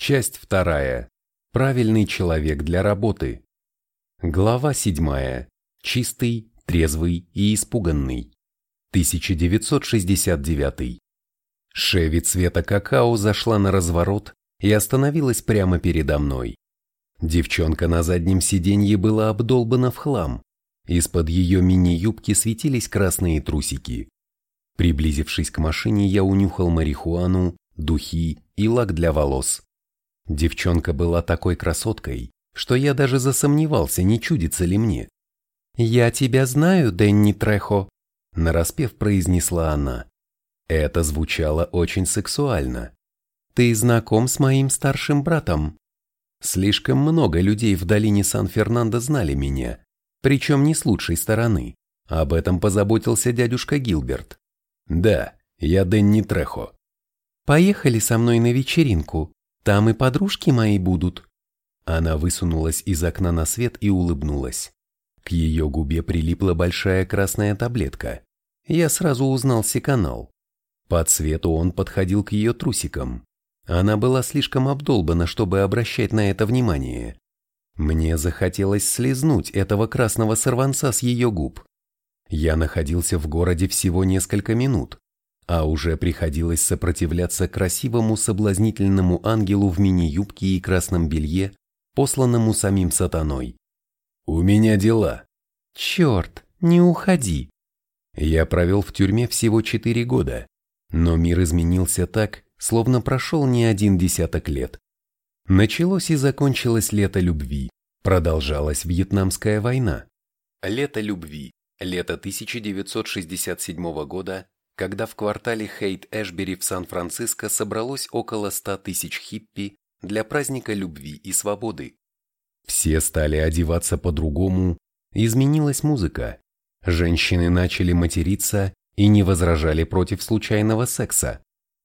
Часть вторая. Правильный человек для работы. Глава седьмая. Чистый, трезвый и испуганный. 1969. Шеви цвета какао зашла на разворот и остановилась прямо передо мной. Девчонка на заднем сиденье была обдолбана в хлам. Из-под ее мини-юбки светились красные трусики. Приблизившись к машине, я унюхал марихуану, духи и лак для волос. Девчонка была такой красоткой, что я даже засомневался, не чудится ли мне. «Я тебя знаю, Дэнни Трехо», – нараспев произнесла она. Это звучало очень сексуально. «Ты знаком с моим старшим братом?» Слишком много людей в долине Сан-Фернандо знали меня, причем не с лучшей стороны. Об этом позаботился дядюшка Гилберт. «Да, я Дэнни Трехо». «Поехали со мной на вечеринку. Там и подружки мои будут». Она высунулась из окна на свет и улыбнулась. К ее губе прилипла большая красная таблетка. Я сразу узнал секанал. По цвету он подходил к ее трусикам. Она была слишком обдолбана, чтобы обращать на это внимание. Мне захотелось слезнуть этого красного сорванца с ее губ. Я находился в городе всего несколько минут, а уже приходилось сопротивляться красивому соблазнительному ангелу в мини-юбке и красном белье, посланному самим сатаной. «У меня дела». «Черт, не уходи». Я провел в тюрьме всего четыре года, но мир изменился так, словно прошел не один десяток лет. Началось и закончилось лето любви, продолжалась Вьетнамская война. Лето любви, лето 1967 года когда в квартале Хейт-Эшбери в Сан-Франциско собралось около 100 тысяч хиппи для праздника любви и свободы. Все стали одеваться по-другому, изменилась музыка, женщины начали материться и не возражали против случайного секса.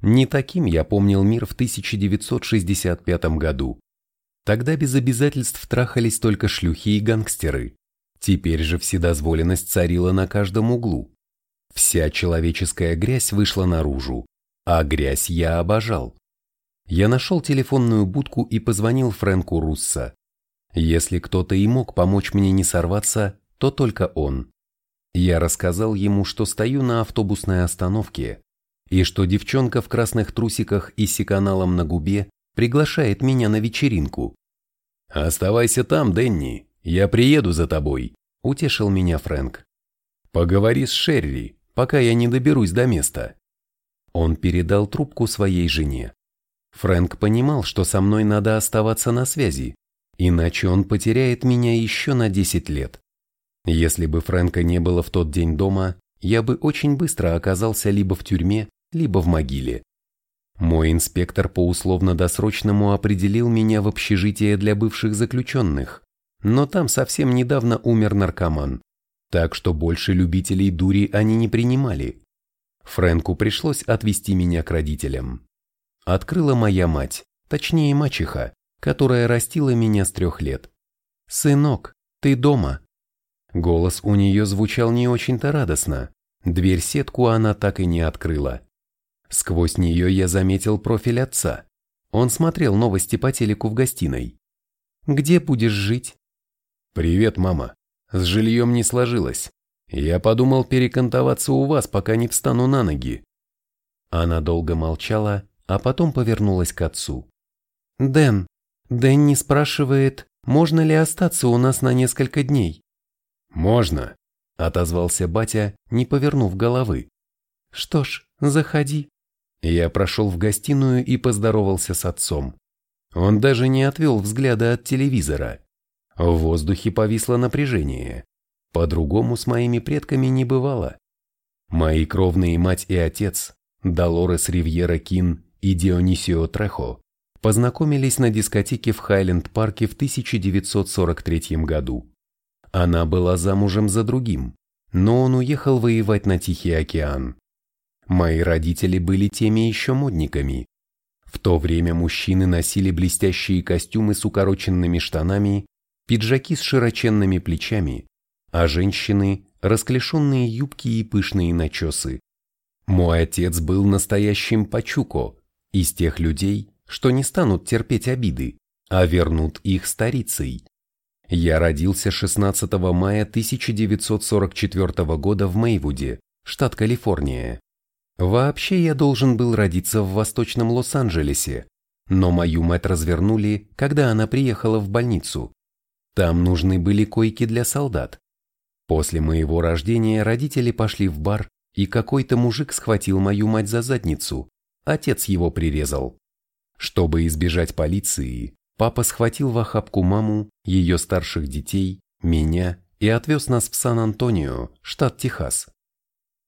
Не таким я помнил мир в 1965 году. Тогда без обязательств трахались только шлюхи и гангстеры. Теперь же вседозволенность царила на каждом углу. Вся человеческая грязь вышла наружу, а грязь я обожал. Я нашел телефонную будку и позвонил Фрэнку Руссо. Если кто-то и мог помочь мне не сорваться, то только он. Я рассказал ему, что стою на автобусной остановке, и что девчонка в красных трусиках и секаналом на губе приглашает меня на вечеринку. «Оставайся там, Дэнни, я приеду за тобой», – утешил меня Фрэнк. «Поговори с Шерри, пока я не доберусь до места. Он передал трубку своей жене. Фрэнк понимал, что со мной надо оставаться на связи, иначе он потеряет меня еще на 10 лет. Если бы Фрэнка не было в тот день дома, я бы очень быстро оказался либо в тюрьме, либо в могиле. Мой инспектор по условно-досрочному определил меня в общежитие для бывших заключенных, но там совсем недавно умер наркоман так что больше любителей дури они не принимали. Фрэнку пришлось отвезти меня к родителям. Открыла моя мать, точнее мачеха, которая растила меня с трех лет. «Сынок, ты дома?» Голос у нее звучал не очень-то радостно. Дверь-сетку она так и не открыла. Сквозь нее я заметил профиль отца. Он смотрел новости по телеку в гостиной. «Где будешь жить?» «Привет, мама. С жильем не сложилось. Я подумал перекантоваться у вас, пока не встану на ноги. Она долго молчала, а потом повернулась к отцу. «Дэн, Дэнни спрашивает, можно ли остаться у нас на несколько дней?» «Можно», — отозвался батя, не повернув головы. «Что ж, заходи». Я прошел в гостиную и поздоровался с отцом. Он даже не отвел взгляда от телевизора. В воздухе повисло напряжение. По-другому с моими предками не бывало. Мои кровные мать и отец, Долорес Ривьера Кин и Дионисио Трехо, познакомились на дискотеке в Хайленд-парке в 1943 году. Она была замужем за другим, но он уехал воевать на Тихий океан. Мои родители были теми еще модниками. В то время мужчины носили блестящие костюмы с укороченными штанами пиджаки с широченными плечами, а женщины – расклешенные юбки и пышные начесы. Мой отец был настоящим пачуко, из тех людей, что не станут терпеть обиды, а вернут их старицей. Я родился 16 мая 1944 года в Мейвуде, штат Калифорния. Вообще я должен был родиться в восточном Лос-Анджелесе, но мою мать развернули, когда она приехала в больницу. Там нужны были койки для солдат. После моего рождения родители пошли в бар, и какой-то мужик схватил мою мать за задницу. Отец его прирезал. Чтобы избежать полиции, папа схватил в охапку маму, ее старших детей, меня и отвез нас в Сан-Антонио, штат Техас.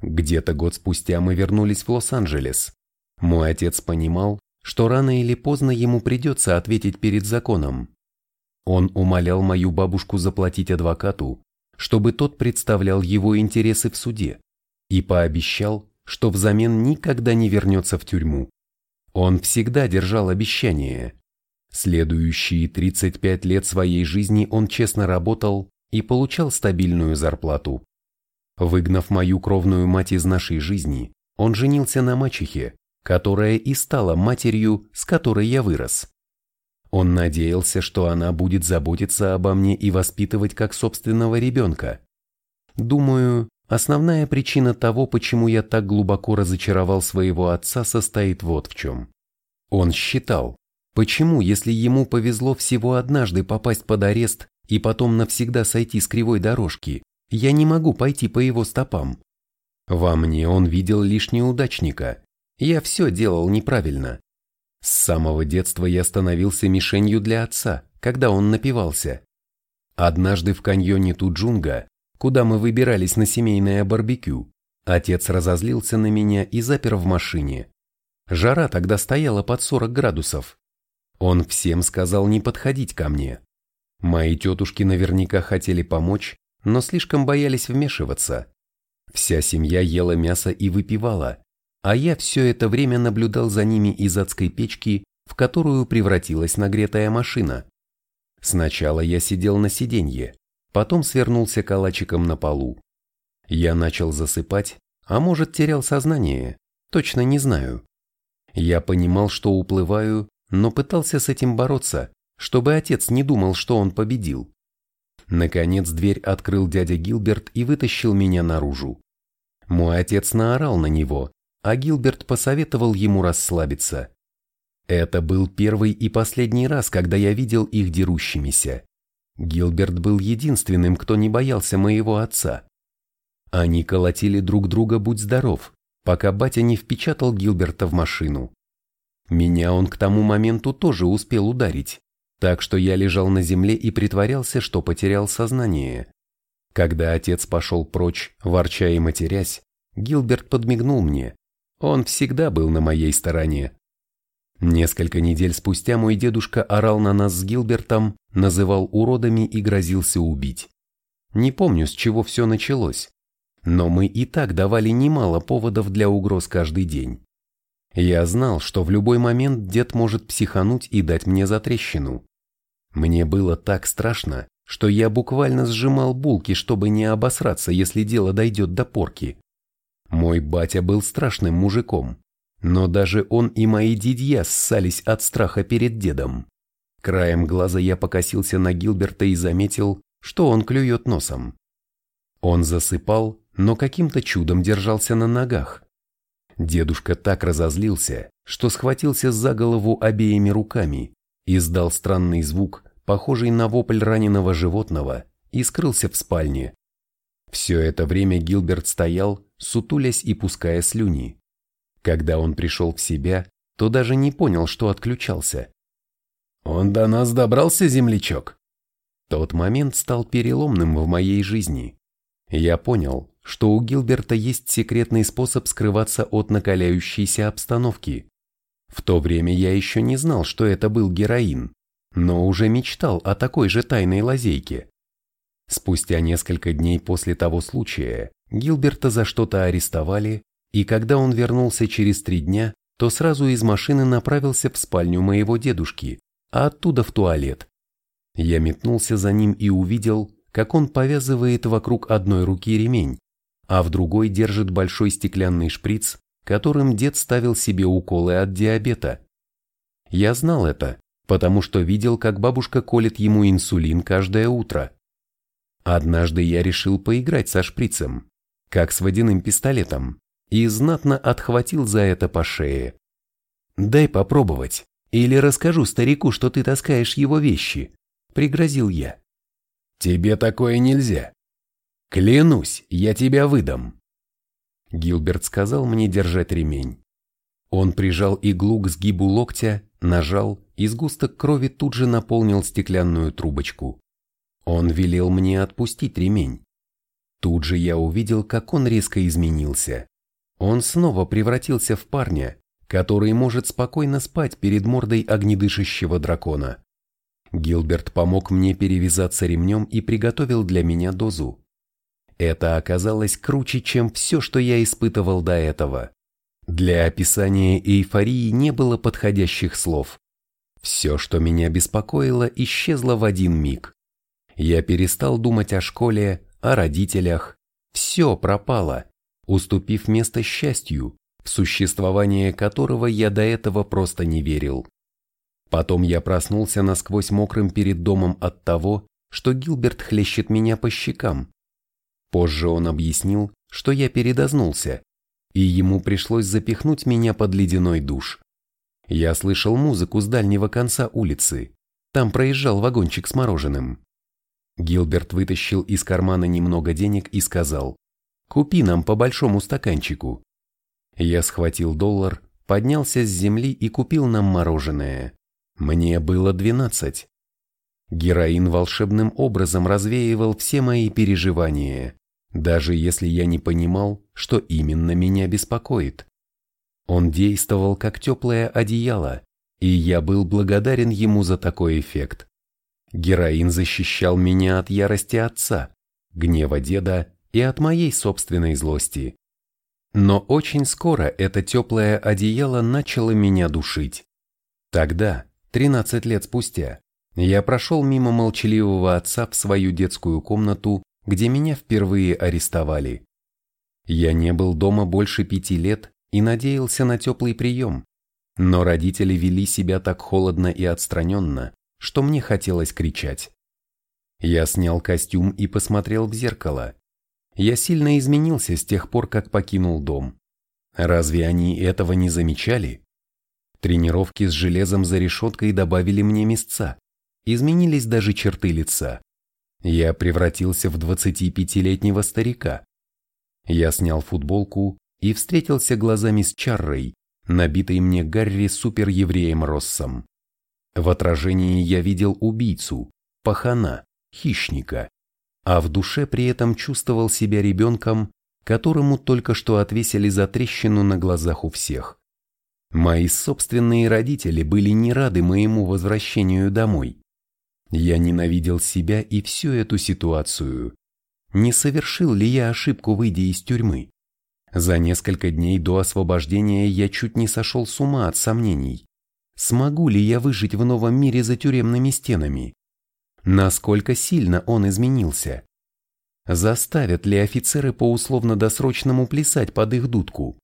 Где-то год спустя мы вернулись в Лос-Анджелес. Мой отец понимал, что рано или поздно ему придется ответить перед законом. Он умолял мою бабушку заплатить адвокату, чтобы тот представлял его интересы в суде, и пообещал, что взамен никогда не вернется в тюрьму. Он всегда держал обещание. Следующие 35 лет своей жизни он честно работал и получал стабильную зарплату. Выгнав мою кровную мать из нашей жизни, он женился на мачехе, которая и стала матерью, с которой я вырос. Он надеялся, что она будет заботиться обо мне и воспитывать как собственного ребенка. Думаю, основная причина того, почему я так глубоко разочаровал своего отца, состоит вот в чем. Он считал, почему, если ему повезло всего однажды попасть под арест и потом навсегда сойти с кривой дорожки, я не могу пойти по его стопам. Во мне он видел лишь неудачника. Я все делал неправильно. С самого детства я становился мишенью для отца, когда он напивался. Однажды в каньоне Туджунга, куда мы выбирались на семейное барбекю, отец разозлился на меня и запер в машине. Жара тогда стояла под 40 градусов. Он всем сказал не подходить ко мне. Мои тетушки наверняка хотели помочь, но слишком боялись вмешиваться. Вся семья ела мясо и выпивала, а я все это время наблюдал за ними из адской печки, в которую превратилась нагретая машина. Сначала я сидел на сиденье, потом свернулся калачиком на полу. Я начал засыпать, а может терял сознание, точно не знаю. Я понимал, что уплываю, но пытался с этим бороться, чтобы отец не думал, что он победил. Наконец дверь открыл дядя Гилберт и вытащил меня наружу. Мой отец наорал на него, а Гилберт посоветовал ему расслабиться. Это был первый и последний раз, когда я видел их дерущимися. Гилберт был единственным, кто не боялся моего отца. Они колотили друг друга «Будь здоров», пока батя не впечатал Гилберта в машину. Меня он к тому моменту тоже успел ударить, так что я лежал на земле и притворялся, что потерял сознание. Когда отец пошел прочь, ворча и матерясь, Гилберт подмигнул мне, он всегда был на моей стороне. Несколько недель спустя мой дедушка орал на нас с Гилбертом, называл уродами и грозился убить. Не помню, с чего все началось, но мы и так давали немало поводов для угроз каждый день. Я знал, что в любой момент дед может психануть и дать мне затрещину. Мне было так страшно, что я буквально сжимал булки, чтобы не обосраться, если дело дойдет до порки. Мой батя был страшным мужиком, но даже он и мои дядья ссались от страха перед дедом. Краем глаза я покосился на Гилберта и заметил, что он клюет носом. Он засыпал, но каким-то чудом держался на ногах. Дедушка так разозлился, что схватился за голову обеими руками, издал странный звук, похожий на вопль раненого животного, и скрылся в спальне. Все это время Гилберт стоял, сутулясь и пуская слюни. Когда он пришел в себя, то даже не понял, что отключался. «Он до нас добрался, землячок?» Тот момент стал переломным в моей жизни. Я понял, что у Гилберта есть секретный способ скрываться от накаляющейся обстановки. В то время я еще не знал, что это был героин, но уже мечтал о такой же тайной лазейке. Спустя несколько дней после того случая Гилберта за что-то арестовали, и когда он вернулся через три дня, то сразу из машины направился в спальню моего дедушки, а оттуда в туалет. Я метнулся за ним и увидел, как он повязывает вокруг одной руки ремень, а в другой держит большой стеклянный шприц, которым дед ставил себе уколы от диабета. Я знал это, потому что видел, как бабушка колет ему инсулин каждое утро. Однажды я решил поиграть со шприцем, как с водяным пистолетом, и знатно отхватил за это по шее. «Дай попробовать, или расскажу старику, что ты таскаешь его вещи», — пригрозил я. «Тебе такое нельзя. Клянусь, я тебя выдам». Гилберт сказал мне держать ремень. Он прижал иглу к сгибу локтя, нажал, и сгусток крови тут же наполнил стеклянную трубочку. Он велел мне отпустить ремень. Тут же я увидел, как он резко изменился. Он снова превратился в парня, который может спокойно спать перед мордой огнедышащего дракона. Гилберт помог мне перевязаться ремнем и приготовил для меня дозу. Это оказалось круче, чем все, что я испытывал до этого. Для описания эйфории не было подходящих слов. Все, что меня беспокоило, исчезло в один миг. Я перестал думать о школе, о родителях. Все пропало, уступив место счастью, в существование которого я до этого просто не верил. Потом я проснулся насквозь мокрым перед домом от того, что Гилберт хлещет меня по щекам. Позже он объяснил, что я передознулся, и ему пришлось запихнуть меня под ледяной душ. Я слышал музыку с дальнего конца улицы. Там проезжал вагончик с мороженым. Гилберт вытащил из кармана немного денег и сказал, «Купи нам по большому стаканчику». Я схватил доллар, поднялся с земли и купил нам мороженое. Мне было двенадцать. Героин волшебным образом развеивал все мои переживания даже если я не понимал, что именно меня беспокоит. Он действовал как теплое одеяло, и я был благодарен ему за такой эффект. Героин защищал меня от ярости отца, гнева деда и от моей собственной злости. Но очень скоро это теплое одеяло начало меня душить. Тогда, 13 лет спустя, я прошел мимо молчаливого отца в свою детскую комнату где меня впервые арестовали. Я не был дома больше пяти лет и надеялся на теплый прием, но родители вели себя так холодно и отстраненно, что мне хотелось кричать. Я снял костюм и посмотрел в зеркало. Я сильно изменился с тех пор, как покинул дом. Разве они этого не замечали? Тренировки с железом за решеткой добавили мне места. Изменились даже черты лица. Я превратился в 25-летнего старика. Я снял футболку и встретился глазами с Чаррой, набитой мне Гарри суперевреем Россом. В отражении я видел убийцу, пахана, хищника, а в душе при этом чувствовал себя ребенком, которому только что отвесили за трещину на глазах у всех. Мои собственные родители были не рады моему возвращению домой. Я ненавидел себя и всю эту ситуацию. Не совершил ли я ошибку, выйдя из тюрьмы? За несколько дней до освобождения я чуть не сошел с ума от сомнений. Смогу ли я выжить в новом мире за тюремными стенами? Насколько сильно он изменился? Заставят ли офицеры по условно-досрочному плясать под их дудку?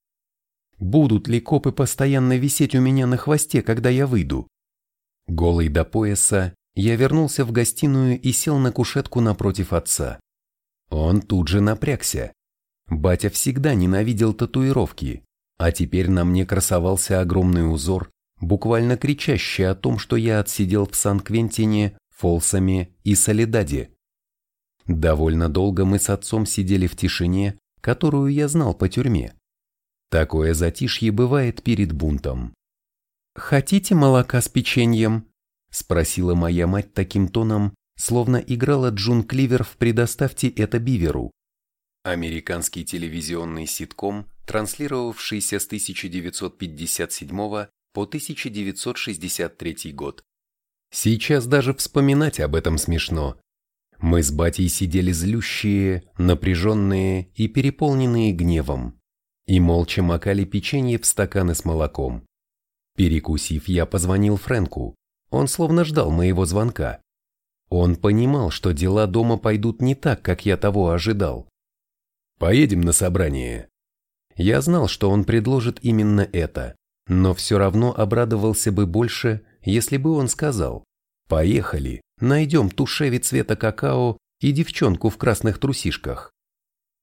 Будут ли копы постоянно висеть у меня на хвосте, когда я выйду? Голый до пояса, я вернулся в гостиную и сел на кушетку напротив отца. Он тут же напрягся. Батя всегда ненавидел татуировки, а теперь на мне красовался огромный узор, буквально кричащий о том, что я отсидел в Сан-Квентине, Фолсаме и Солидаде. Довольно долго мы с отцом сидели в тишине, которую я знал по тюрьме. Такое затишье бывает перед бунтом. «Хотите молока с печеньем?» Спросила моя мать таким тоном, словно играла Джун Кливер в «Предоставьте это Биверу». Американский телевизионный ситком, транслировавшийся с 1957 по 1963 год. Сейчас даже вспоминать об этом смешно. Мы с батей сидели злющие, напряженные и переполненные гневом, и молча макали печенье в стаканы с молоком. Перекусив, я позвонил Фрэнку. Он словно ждал моего звонка. Он понимал, что дела дома пойдут не так, как я того ожидал. «Поедем на собрание». Я знал, что он предложит именно это, но все равно обрадовался бы больше, если бы он сказал «Поехали, найдем ту Шеви цвета какао и девчонку в красных трусишках».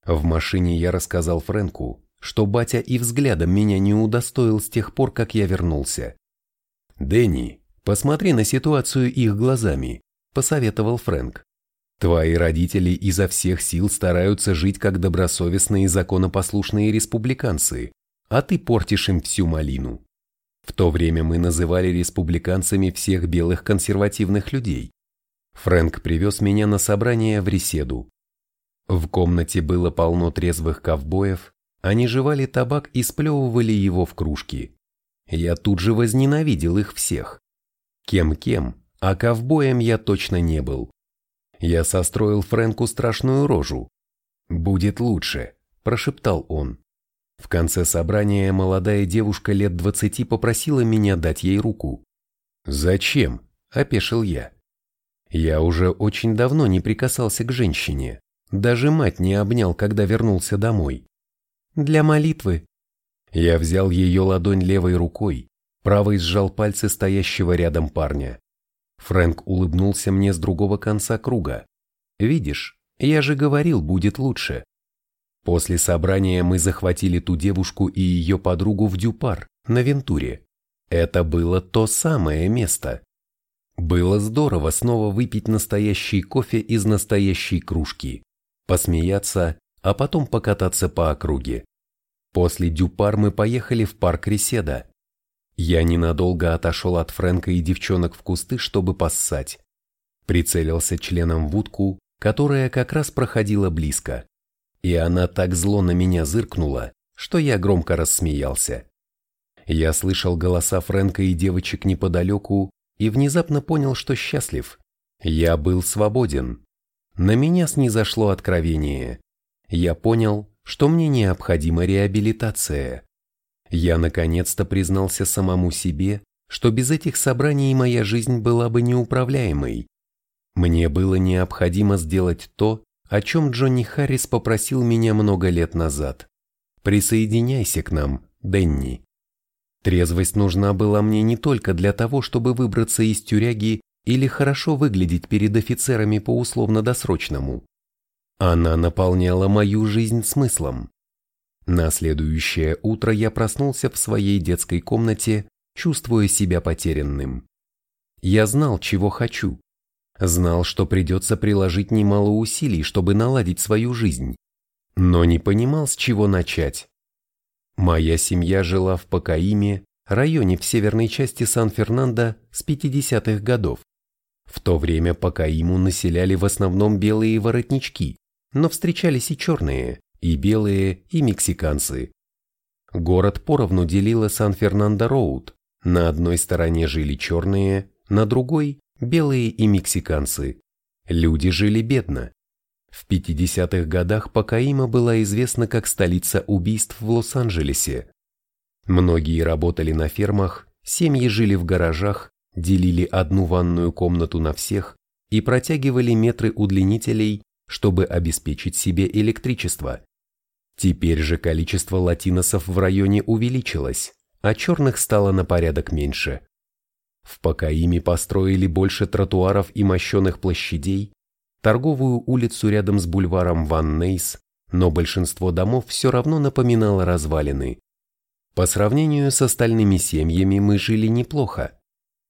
В машине я рассказал Фрэнку, что батя и взглядом меня не удостоил с тех пор, как я вернулся. «Дэнни, посмотри на ситуацию их глазами», – посоветовал Фрэнк. «Твои родители изо всех сил стараются жить как добросовестные законопослушные республиканцы, а ты портишь им всю малину. В то время мы называли республиканцами всех белых консервативных людей. Фрэнк привез меня на собрание в Реседу. В комнате было полно трезвых ковбоев, они жевали табак и сплевывали его в кружки. Я тут же возненавидел их всех. Кем-кем, а ковбоем я точно не был. Я состроил Фрэнку страшную рожу. «Будет лучше», – прошептал он. В конце собрания молодая девушка лет двадцати попросила меня дать ей руку. «Зачем?» – опешил я. Я уже очень давно не прикасался к женщине. Даже мать не обнял, когда вернулся домой. «Для молитвы». Я взял ее ладонь левой рукой, правой сжал пальцы стоящего рядом парня. Фрэнк улыбнулся мне с другого конца круга. «Видишь, я же говорил, будет лучше». После собрания мы захватили ту девушку и ее подругу в Дюпар, на Вентуре. Это было то самое место. Было здорово снова выпить настоящий кофе из настоящей кружки, посмеяться, а потом покататься по округе. После Дюпар мы поехали в парк Реседа. Я ненадолго отошел от Фрэнка и девчонок в кусты, чтобы поссать. Прицелился членом в утку, которая как раз проходила близко и она так зло на меня зыркнула, что я громко рассмеялся. Я слышал голоса Фрэнка и девочек неподалеку и внезапно понял, что счастлив. Я был свободен. На меня снизошло откровение. Я понял, что мне необходима реабилитация. Я наконец-то признался самому себе, что без этих собраний моя жизнь была бы неуправляемой. Мне было необходимо сделать то, о чем Джонни Харрис попросил меня много лет назад. «Присоединяйся к нам, Денни». Трезвость нужна была мне не только для того, чтобы выбраться из тюряги или хорошо выглядеть перед офицерами по условно-досрочному. Она наполняла мою жизнь смыслом. На следующее утро я проснулся в своей детской комнате, чувствуя себя потерянным. Я знал, чего хочу, Знал, что придется приложить немало усилий, чтобы наладить свою жизнь, но не понимал, с чего начать. Моя семья жила в Пакаиме, районе в северной части Сан-Фернандо с 50-х годов. В то время Пакаиму населяли в основном белые воротнички, но встречались и черные, и белые, и мексиканцы. Город поровну делила Сан-Фернандо-Роуд. На одной стороне жили черные, на другой белые и мексиканцы. Люди жили бедно. В 50-х годах Пакаима была известна как столица убийств в Лос-Анджелесе. Многие работали на фермах, семьи жили в гаражах, делили одну ванную комнату на всех и протягивали метры удлинителей, чтобы обеспечить себе электричество. Теперь же количество латиносов в районе увеличилось, а черных стало на порядок меньше. В Пакаиме построили больше тротуаров и мощеных площадей, торговую улицу рядом с бульваром Ван Нейс, но большинство домов все равно напоминало развалины. По сравнению с остальными семьями мы жили неплохо.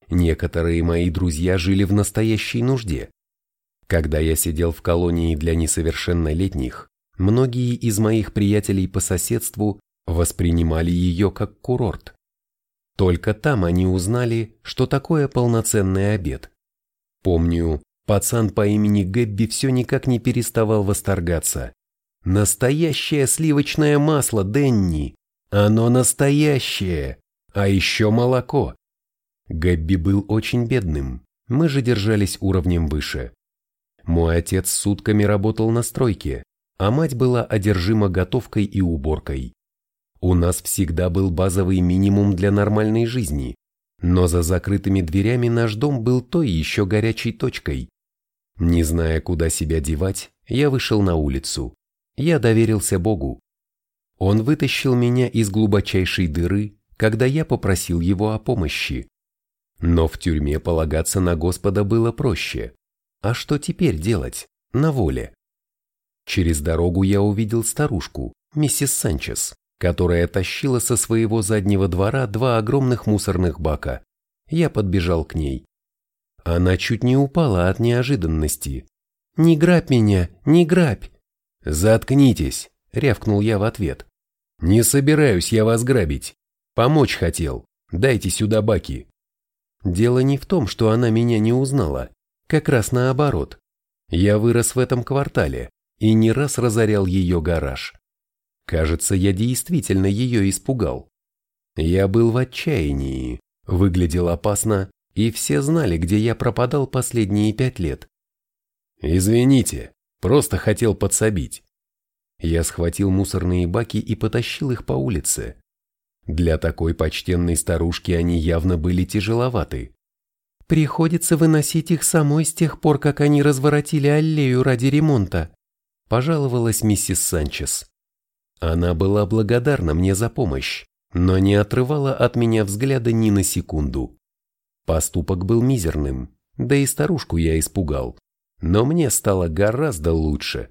Некоторые мои друзья жили в настоящей нужде. Когда я сидел в колонии для несовершеннолетних, многие из моих приятелей по соседству воспринимали ее как курорт. Только там они узнали, что такое полноценный обед. Помню, пацан по имени Гэбби все никак не переставал восторгаться. Настоящее сливочное масло, Денни! Оно настоящее! А еще молоко! Гэбби был очень бедным, мы же держались уровнем выше. Мой отец сутками работал на стройке, а мать была одержима готовкой и уборкой. У нас всегда был базовый минимум для нормальной жизни, но за закрытыми дверями наш дом был той еще горячей точкой. Не зная, куда себя девать, я вышел на улицу. Я доверился Богу. Он вытащил меня из глубочайшей дыры, когда я попросил его о помощи. Но в тюрьме полагаться на Господа было проще. А что теперь делать? На воле. Через дорогу я увидел старушку, миссис Санчес, которая тащила со своего заднего двора два огромных мусорных бака. Я подбежал к ней. Она чуть не упала от неожиданности. «Не грабь меня, не грабь!» «Заткнитесь!» — рявкнул я в ответ. «Не собираюсь я вас грабить. Помочь хотел. Дайте сюда баки». Дело не в том, что она меня не узнала. Как раз наоборот. Я вырос в этом квартале и не раз разорял ее гараж. Кажется, я действительно ее испугал. Я был в отчаянии, выглядел опасно, и все знали, где я пропадал последние пять лет. «Извините, просто хотел подсобить». Я схватил мусорные баки и потащил их по улице. Для такой почтенной старушки они явно были тяжеловаты. Приходится выносить их самой с тех пор, как они разворотили аллею ради ремонта, пожаловалась миссис Санчес. Она была благодарна мне за помощь, но не отрывала от меня взгляда ни на секунду. Поступок был мизерным, да и старушку я испугал, но мне стало гораздо лучше.